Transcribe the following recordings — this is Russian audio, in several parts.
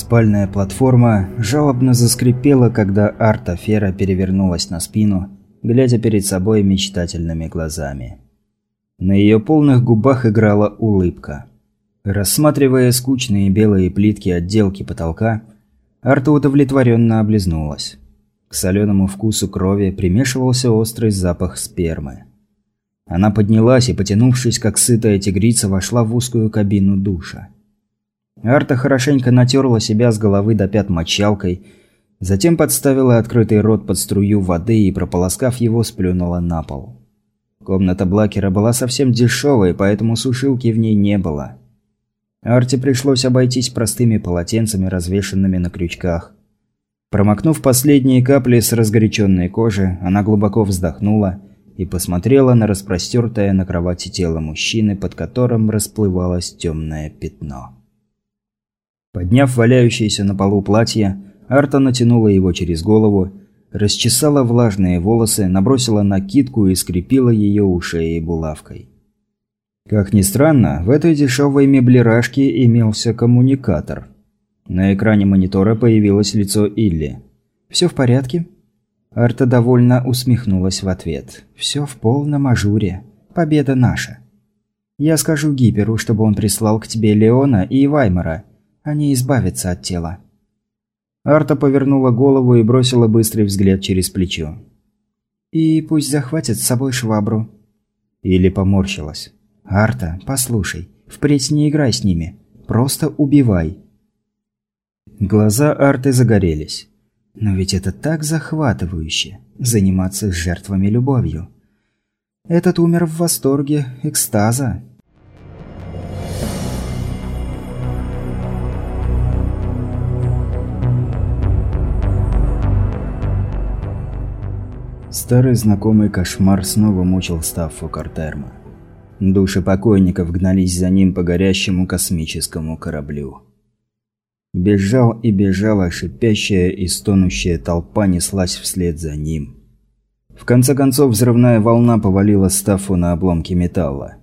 Спальная платформа жалобно заскрипела, когда Арта Фера перевернулась на спину, глядя перед собой мечтательными глазами. На ее полных губах играла улыбка. Рассматривая скучные белые плитки отделки потолка, Арта удовлетворенно облизнулась. К соленому вкусу крови примешивался острый запах спермы. Она поднялась и, потянувшись, как сытая тигрица, вошла в узкую кабину душа. Арта хорошенько натерла себя с головы до пят мочалкой, затем подставила открытый рот под струю воды и, прополоскав его, сплюнула на пол. Комната Блакера была совсем дешевой, поэтому сушилки в ней не было. Арте пришлось обойтись простыми полотенцами, развешенными на крючках. Промокнув последние капли с разгоряченной кожи, она глубоко вздохнула и посмотрела на распростертое на кровати тело мужчины, под которым расплывалось темное пятно. Подняв валяющееся на полу платье, Арта натянула его через голову, расчесала влажные волосы, набросила накидку и скрепила ее у шеи булавкой. Как ни странно, в этой дешевой меблерашке имелся коммуникатор. На экране монитора появилось лицо Илли. «Все в порядке?» Арта довольно усмехнулась в ответ. «Все в полном ажуре. Победа наша. Я скажу Гиперу, чтобы он прислал к тебе Леона и Ваймара. Они избавятся от тела». Арта повернула голову и бросила быстрый взгляд через плечо. «И пусть захватят с собой швабру». Или поморщилась. «Арта, послушай, впредь не играй с ними. Просто убивай». Глаза Арты загорелись. Но ведь это так захватывающе – заниматься с жертвами любовью. Этот умер в восторге, экстаза. Старый знакомый кошмар снова мучил Стаффу Картерма. Души покойников гнались за ним по горящему космическому кораблю. Бежал и бежала шипящая и стонущая толпа неслась вслед за ним. В конце концов взрывная волна повалила Стаффу на обломки металла.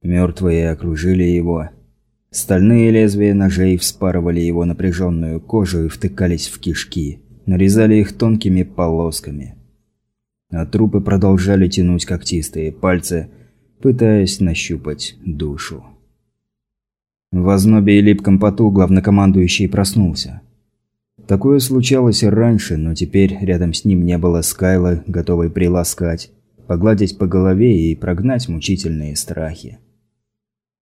Мертвые окружили его. Стальные лезвия ножей вспарывали его напряженную кожу и втыкались в кишки, нарезали их тонкими полосками. А трупы продолжали тянуть когтистые пальцы, пытаясь нащупать душу. В ознобе и липком поту главнокомандующий проснулся. Такое случалось и раньше, но теперь рядом с ним не было Скайла, готовой приласкать, погладить по голове и прогнать мучительные страхи.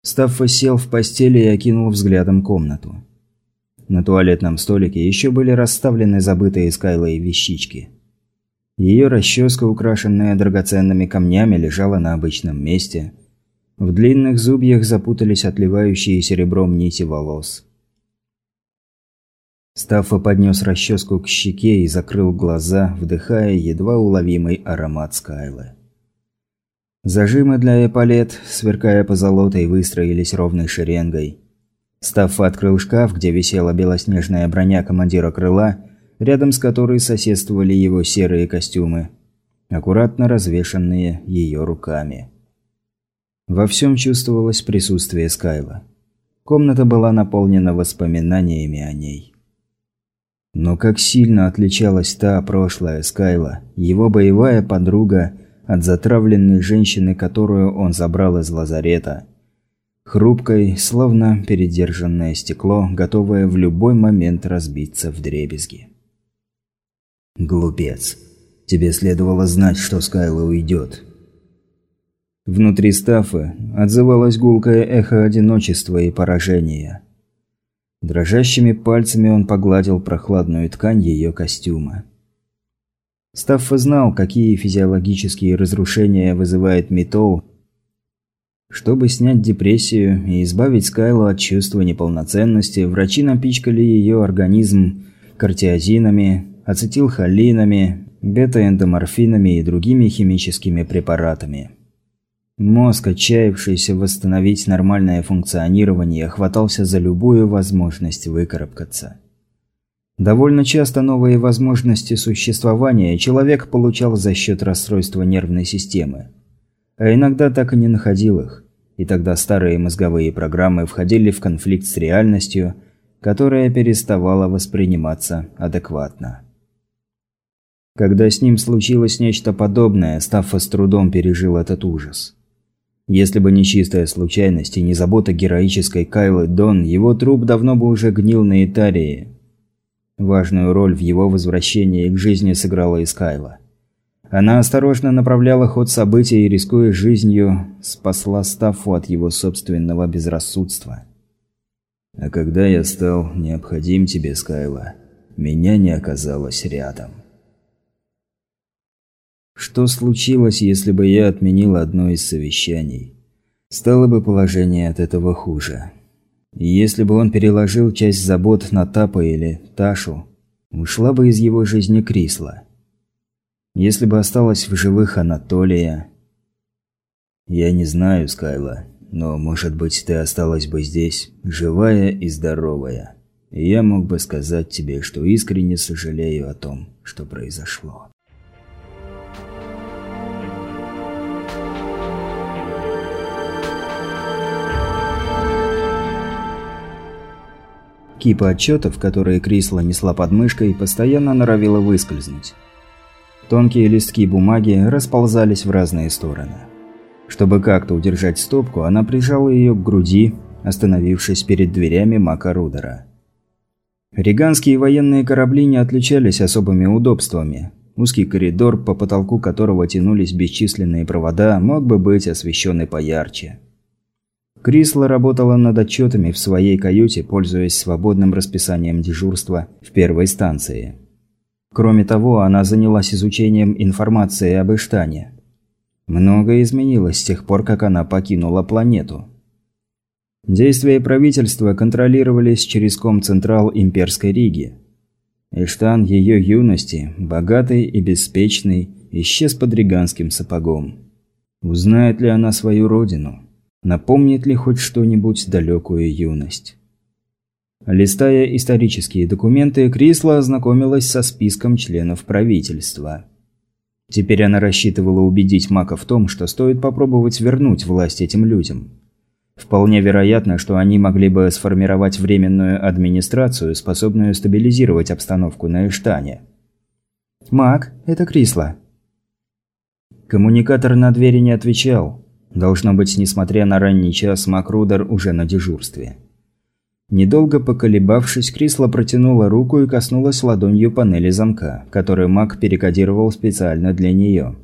Стаффа сел в постели и окинул взглядом комнату. На туалетном столике еще были расставлены забытые Скайлой вещички. Ее расческа, украшенная драгоценными камнями, лежала на обычном месте – в длинных зубьях запутались отливающие серебром нити волос. Стаффа поднес расческу к щеке и закрыл глаза, вдыхая едва уловимый аромат Скайлы. Зажимы для эполет, сверкая позолотой, выстроились ровной шеренгой. Стаффа открыл шкаф, где висела белоснежная броня командира крыла, рядом с которой соседствовали его серые костюмы, аккуратно развешанные ее руками. Во всем чувствовалось присутствие Скайла. Комната была наполнена воспоминаниями о ней. Но как сильно отличалась та прошлая Скайла, его боевая подруга, от затравленной женщины, которую он забрал из лазарета. Хрупкой, словно передержанное стекло, готовое в любой момент разбиться в дребезги. «Глупец. Тебе следовало знать, что Скайла уйдет. Внутри Стаффы отзывалось гулкое эхо одиночества и поражения. Дрожащими пальцами он погладил прохладную ткань ее костюма. Стаффа знал, какие физиологические разрушения вызывает метол. Чтобы снять депрессию и избавить Скайлу от чувства неполноценности, врачи напичкали ее организм картиазинами, ацетилхолинами, бета-эндоморфинами и другими химическими препаратами. Мозг, отчаявшийся восстановить нормальное функционирование, хватался за любую возможность выкарабкаться. Довольно часто новые возможности существования человек получал за счет расстройства нервной системы. А иногда так и не находил их. И тогда старые мозговые программы входили в конфликт с реальностью, которая переставала восприниматься адекватно. Когда с ним случилось нечто подобное, Стаффа с трудом пережил этот ужас. Если бы не чистая случайность и не забота героической Кайлы Дон, его труп давно бы уже гнил на Итарии. Важную роль в его возвращении к жизни сыграла Искайла. Она осторожно направляла ход событий и, рискуя жизнью, спасла Стаффу от его собственного безрассудства. «А когда я стал необходим тебе, Скайла, меня не оказалось рядом». Что случилось, если бы я отменил одно из совещаний? Стало бы положение от этого хуже. если бы он переложил часть забот на Тапа или Ташу, ушла бы из его жизни Крисла. Если бы осталась в живых Анатолия... Я не знаю, Скайла, но, может быть, ты осталась бы здесь, живая и здоровая. И я мог бы сказать тебе, что искренне сожалею о том, что произошло. Кипа отчетов, которые Крисла несла под мышкой, постоянно норовила выскользнуть. Тонкие листки бумаги расползались в разные стороны. Чтобы как-то удержать стопку, она прижала ее к груди, остановившись перед дверями Мака Рудера. Риганские военные корабли не отличались особыми удобствами. Узкий коридор, по потолку которого тянулись бесчисленные провода, мог бы быть освещен и поярче. Крисла работала над отчетами в своей каюте, пользуясь свободным расписанием дежурства в первой станции. Кроме того, она занялась изучением информации об Иштане. Многое изменилось с тех пор, как она покинула планету. Действия правительства контролировались через Комцентрал Имперской Риги. Иштан ее юности, богатый и беспечный, исчез под риганским сапогом. Узнает ли она свою родину? Напомнит ли хоть что-нибудь далекую юность? Листая исторические документы, Крисла ознакомилась со списком членов правительства. Теперь она рассчитывала убедить Мака в том, что стоит попробовать вернуть власть этим людям. Вполне вероятно, что они могли бы сформировать временную администрацию, способную стабилизировать обстановку на Эштане. «Мак, это Крисла». Коммуникатор на двери не отвечал. Должно быть, несмотря на ранний час, Макрудер уже на дежурстве. Недолго поколебавшись, Крисла протянула руку и коснулась ладонью панели замка, которую маг перекодировал специально для нее.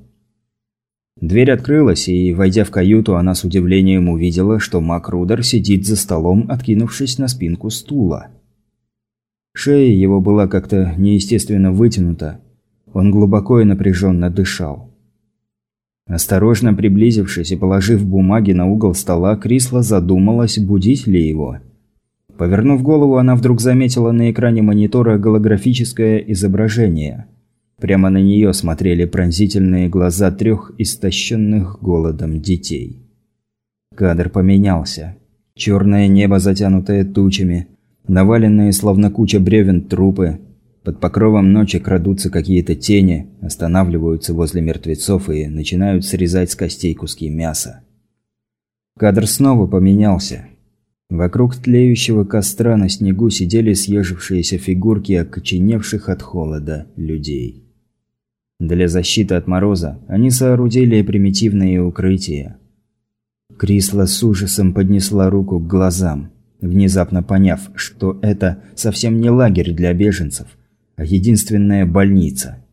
Дверь открылась, и, войдя в каюту, она с удивлением увидела, что маг Рудер сидит за столом, откинувшись на спинку стула. Шея его была как-то неестественно вытянута. Он глубоко и напряженно дышал. Осторожно приблизившись и положив бумаги на угол стола, Крисла задумалась, будить ли его – Повернув голову, она вдруг заметила на экране монитора голографическое изображение. Прямо на нее смотрели пронзительные глаза трех истощенных голодом детей. Кадр поменялся. Черное небо, затянутое тучами, наваленные словно куча бревен трупы. Под покровом ночи крадутся какие-то тени, останавливаются возле мертвецов и начинают срезать с костей куски мяса. Кадр снова поменялся. Вокруг тлеющего костра на снегу сидели съежившиеся фигурки окоченевших от холода людей. Для защиты от мороза они соорудили примитивные укрытия. Крисла с ужасом поднесла руку к глазам, внезапно поняв, что это совсем не лагерь для беженцев, единственная больница.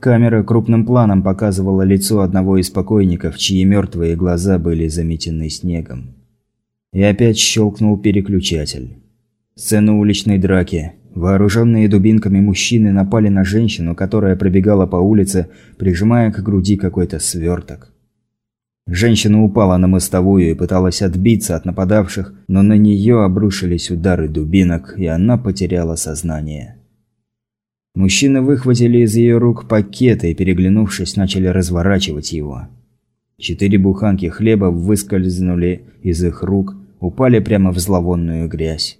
Камера крупным планом показывала лицо одного из покойников, чьи мертвые глаза были заметены снегом. И опять щелкнул переключатель. Сцена уличной драки. Вооруженные дубинками мужчины напали на женщину, которая пробегала по улице, прижимая к груди какой-то сверток. Женщина упала на мостовую и пыталась отбиться от нападавших, но на нее обрушились удары дубинок, и она потеряла сознание. Мужчины выхватили из ее рук пакеты и, переглянувшись, начали разворачивать его. Четыре буханки хлеба выскользнули из их рук, упали прямо в зловонную грязь.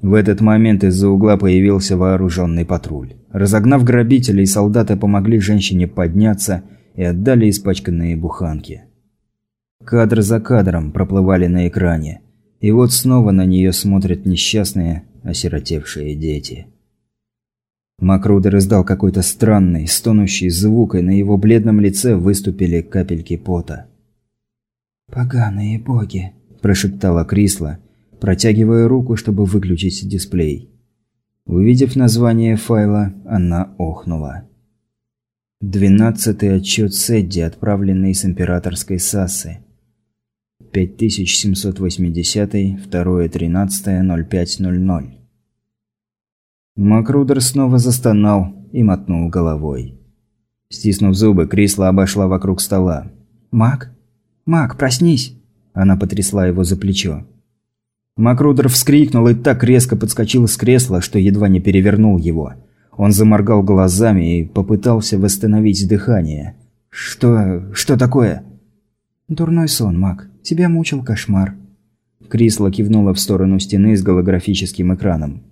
В этот момент из-за угла появился вооруженный патруль. Разогнав грабителей, солдаты помогли женщине подняться и отдали испачканные буханки. Кадр за кадром проплывали на экране. И вот снова на нее смотрят несчастные, осиротевшие дети. Макрудер издал какой-то странный, стонущий звук, и на его бледном лице выступили капельки пота. «Поганые боги», – прошептала Крисла, протягивая руку, чтобы выключить дисплей. Увидев название файла, она охнула. Двенадцатый отчет Сэдди, отправленный с императорской Сассы. 5780, 2.13.05.00. Макрудер снова застонал и мотнул головой. Стиснув зубы, Крисла обошла вокруг стола. «Мак? Мак, проснись!» Она потрясла его за плечо. Макрудер вскрикнул и так резко подскочил с кресла, что едва не перевернул его. Он заморгал глазами и попытался восстановить дыхание. «Что... что такое?» «Дурной сон, Мак. Тебя мучил кошмар». Крисла кивнула в сторону стены с голографическим экраном.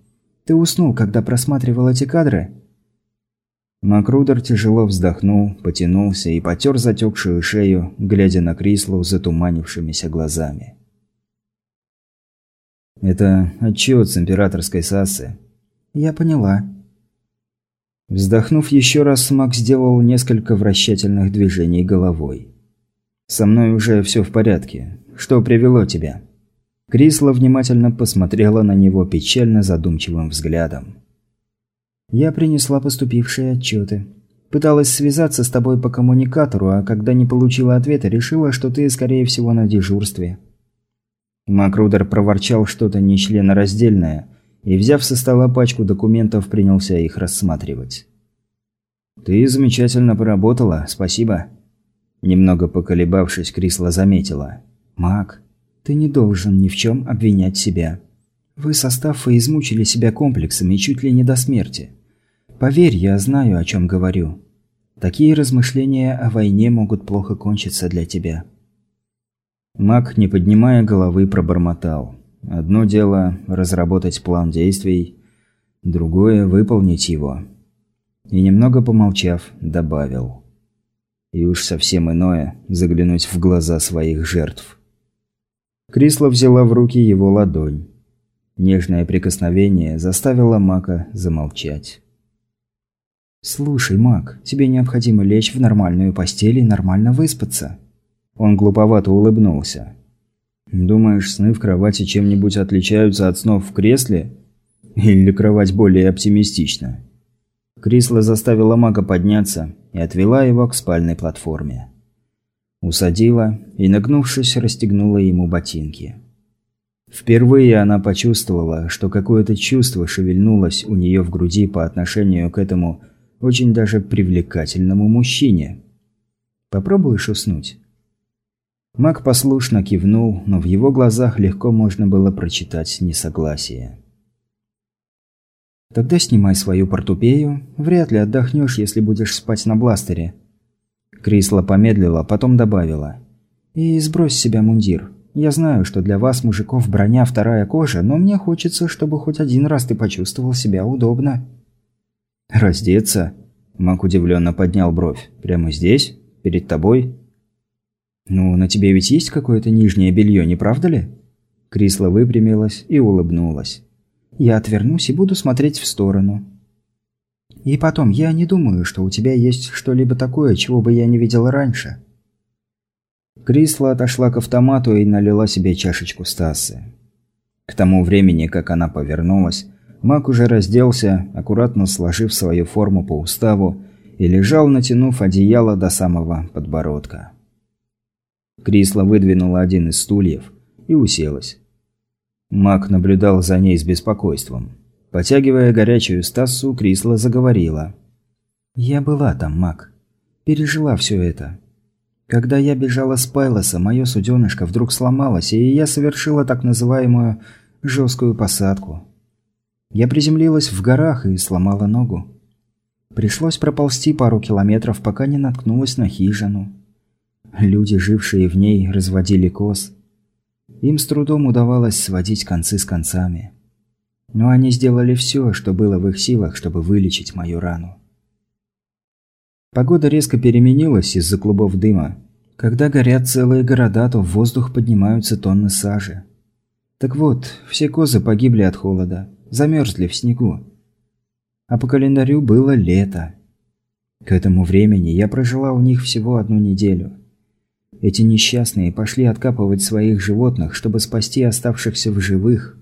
«Ты уснул, когда просматривал эти кадры?» Макрудер тяжело вздохнул, потянулся и потер затекшую шею, глядя на Крислу затуманившимися глазами. Это отчет с императорской Сасы. Я поняла. Вздохнув еще раз, Мак сделал несколько вращательных движений головой. «Со мной уже все в порядке. Что привело тебя?» Крисла внимательно посмотрела на него печально задумчивым взглядом. «Я принесла поступившие отчеты. Пыталась связаться с тобой по коммуникатору, а когда не получила ответа, решила, что ты, скорее всего, на дежурстве. Макрудер проворчал что-то нечленораздельное и, взяв со стола пачку документов, принялся их рассматривать. «Ты замечательно поработала, спасибо». Немного поколебавшись, Крисла заметила. «Мак, ты не должен ни в чем обвинять себя. Вы со Стаффой измучили себя комплексами чуть ли не до смерти. Поверь, я знаю, о чем говорю. Такие размышления о войне могут плохо кончиться для тебя». Мак, не поднимая головы, пробормотал. Одно дело – разработать план действий, другое – выполнить его. И немного помолчав, добавил. И уж совсем иное – заглянуть в глаза своих жертв. Крисла взяла в руки его ладонь. Нежное прикосновение заставило Мака замолчать. «Слушай, Мак, тебе необходимо лечь в нормальную постель и нормально выспаться». Он глуповато улыбнулся. «Думаешь, сны в кровати чем-нибудь отличаются от снов в кресле? Или кровать более оптимистична?» Крисла заставила мага подняться и отвела его к спальной платформе. Усадила и, нагнувшись, расстегнула ему ботинки. Впервые она почувствовала, что какое-то чувство шевельнулось у нее в груди по отношению к этому очень даже привлекательному мужчине. «Попробуешь уснуть?» Маг послушно кивнул, но в его глазах легко можно было прочитать несогласие. «Тогда снимай свою портупею. Вряд ли отдохнешь, если будешь спать на бластере». Крисла помедлила, потом добавила. «И сбрось себя мундир. Я знаю, что для вас, мужиков, броня вторая кожа, но мне хочется, чтобы хоть один раз ты почувствовал себя удобно». «Раздеться?» Мак удивленно поднял бровь. «Прямо здесь? Перед тобой?» «Ну, на тебе ведь есть какое-то нижнее белье, не правда ли?» Крисла выпрямилась и улыбнулась. «Я отвернусь и буду смотреть в сторону». «И потом, я не думаю, что у тебя есть что-либо такое, чего бы я не видела раньше». Крисла отошла к автомату и налила себе чашечку Стасы. К тому времени, как она повернулась, Мак уже разделся, аккуратно сложив свою форму по уставу, и лежал, натянув одеяло до самого подбородка. Крисла выдвинула один из стульев и уселась. Мак наблюдал за ней с беспокойством. Потягивая горячую стассу, Крисла заговорила. «Я была там, Мак. Пережила все это. Когда я бежала с Пайлоса, мое суденышко вдруг сломалось, и я совершила так называемую жесткую посадку. Я приземлилась в горах и сломала ногу. Пришлось проползти пару километров, пока не наткнулась на хижину. Люди, жившие в ней, разводили коз. Им с трудом удавалось сводить концы с концами. Но они сделали все, что было в их силах, чтобы вылечить мою рану. Погода резко переменилась из-за клубов дыма. Когда горят целые города, то в воздух поднимаются тонны сажи. Так вот, все козы погибли от холода. замерзли в снегу. А по календарю было лето. К этому времени я прожила у них всего одну неделю. Эти несчастные пошли откапывать своих животных, чтобы спасти оставшихся в живых,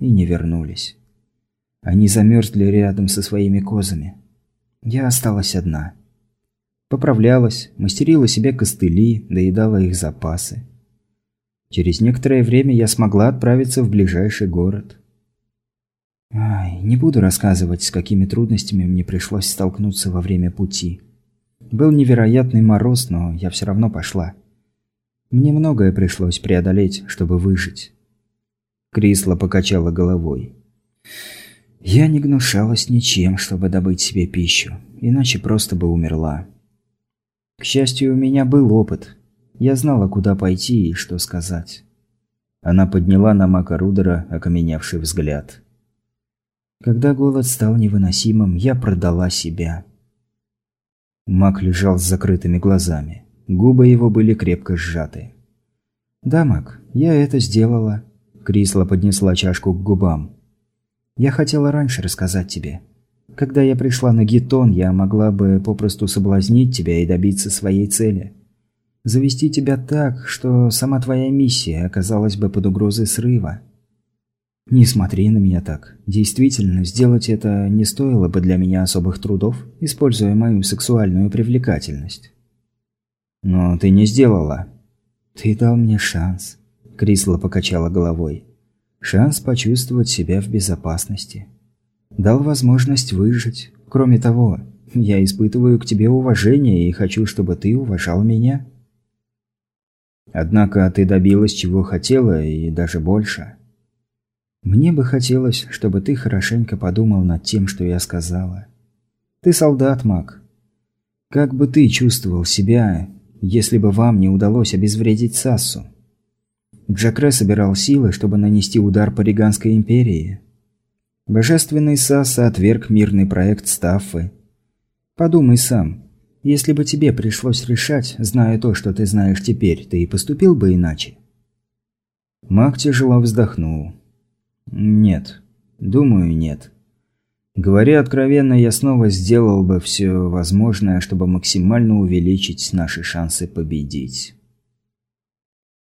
и не вернулись. Они замерзли рядом со своими козами. Я осталась одна. Поправлялась, мастерила себе костыли, доедала их запасы. Через некоторое время я смогла отправиться в ближайший город. Ай, не буду рассказывать, с какими трудностями мне пришлось столкнуться во время пути. Был невероятный мороз, но я все равно пошла. Мне многое пришлось преодолеть, чтобы выжить. Крисла покачала головой. Я не гнушалась ничем, чтобы добыть себе пищу, иначе просто бы умерла. К счастью, у меня был опыт. Я знала, куда пойти и что сказать. Она подняла на Мака Рудера окаменевший взгляд. Когда голод стал невыносимым, я продала себя. Мак лежал с закрытыми глазами. Губы его были крепко сжаты. «Да, Мак, я это сделала». Крисла поднесла чашку к губам. «Я хотела раньше рассказать тебе. Когда я пришла на Гетон, я могла бы попросту соблазнить тебя и добиться своей цели. Завести тебя так, что сама твоя миссия оказалась бы под угрозой срыва. Не смотри на меня так. Действительно, сделать это не стоило бы для меня особых трудов, используя мою сексуальную привлекательность. Но ты не сделала. Ты дал мне шанс. Крисла покачала головой. Шанс почувствовать себя в безопасности дал возможность выжить. Кроме того, я испытываю к тебе уважение и хочу, чтобы ты уважал меня. Однако ты добилась чего хотела и даже больше. Мне бы хотелось, чтобы ты хорошенько подумал над тем, что я сказала. Ты солдат, маг. Как бы ты чувствовал себя, если бы вам не удалось обезвредить Сассу? Джакре собирал силы, чтобы нанести удар по Риганской империи. Божественный Саса отверг мирный проект Стаффы. Подумай сам. Если бы тебе пришлось решать, зная то, что ты знаешь теперь, ты и поступил бы иначе? Маг тяжело вздохнул. Нет. Думаю, нет. Говоря откровенно, я снова сделал бы все возможное, чтобы максимально увеличить наши шансы победить.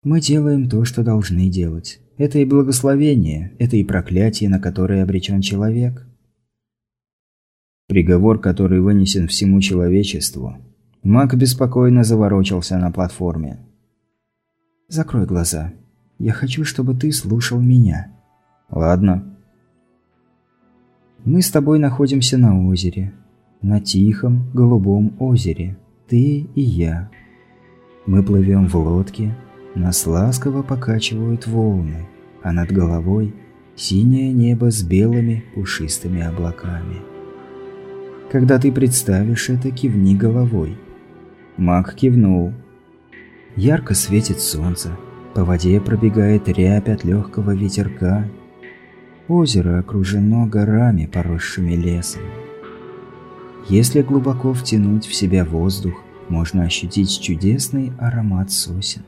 Мы делаем то, что должны делать. Это и благословение, это и проклятие, на которое обречен человек. Приговор, который вынесен всему человечеству. Маг беспокойно заворочился на платформе. «Закрой глаза. Я хочу, чтобы ты слушал меня». «Ладно». «Мы с тобой находимся на озере. На тихом, голубом озере. Ты и я. Мы плывем в лодке, нас ласково покачивают волны, а над головой синее небо с белыми пушистыми облаками. Когда ты представишь это, кивни головой. Маг кивнул. Ярко светит солнце, по воде пробегает рябь от легкого ветерка. Озеро окружено горами, поросшими лесом. Если глубоко втянуть в себя воздух, можно ощутить чудесный аромат сосен.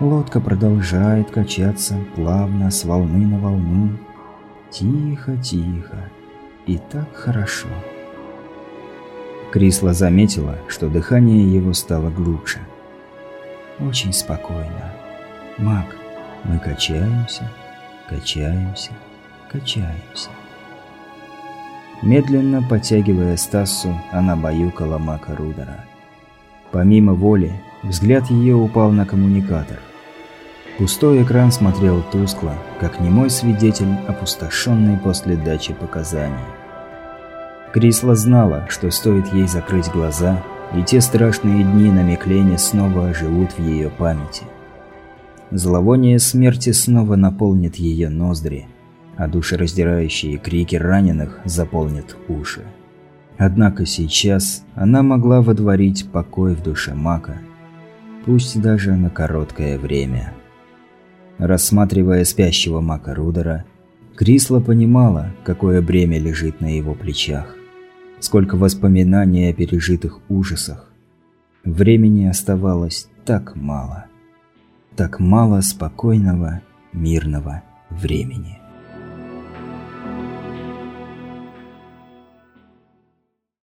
Лодка продолжает качаться плавно с волны на волну. Тихо, тихо. И так хорошо. Крисла заметила, что дыхание его стало глубже. Очень спокойно. Мак, мы качаемся, качаемся, качаемся. Медленно подтягивая Стассу, она баюкала Мака Рудера. Помимо воли, взгляд ее упал на коммуникатор. Пустой экран смотрел тускло, как немой свидетель, опустошенный после дачи показаний. Крисла знала, что стоит ей закрыть глаза, и те страшные дни на Меклене снова оживут в ее памяти. Зловоние смерти снова наполнит ее ноздри, а душераздирающие крики раненых заполнят уши. Однако сейчас она могла водворить покой в душе Мака, пусть даже на короткое время. Рассматривая спящего Мака Рудера, Крисла понимала, какое бремя лежит на его плечах, сколько воспоминаний о пережитых ужасах. Времени оставалось так мало, так мало спокойного, мирного времени.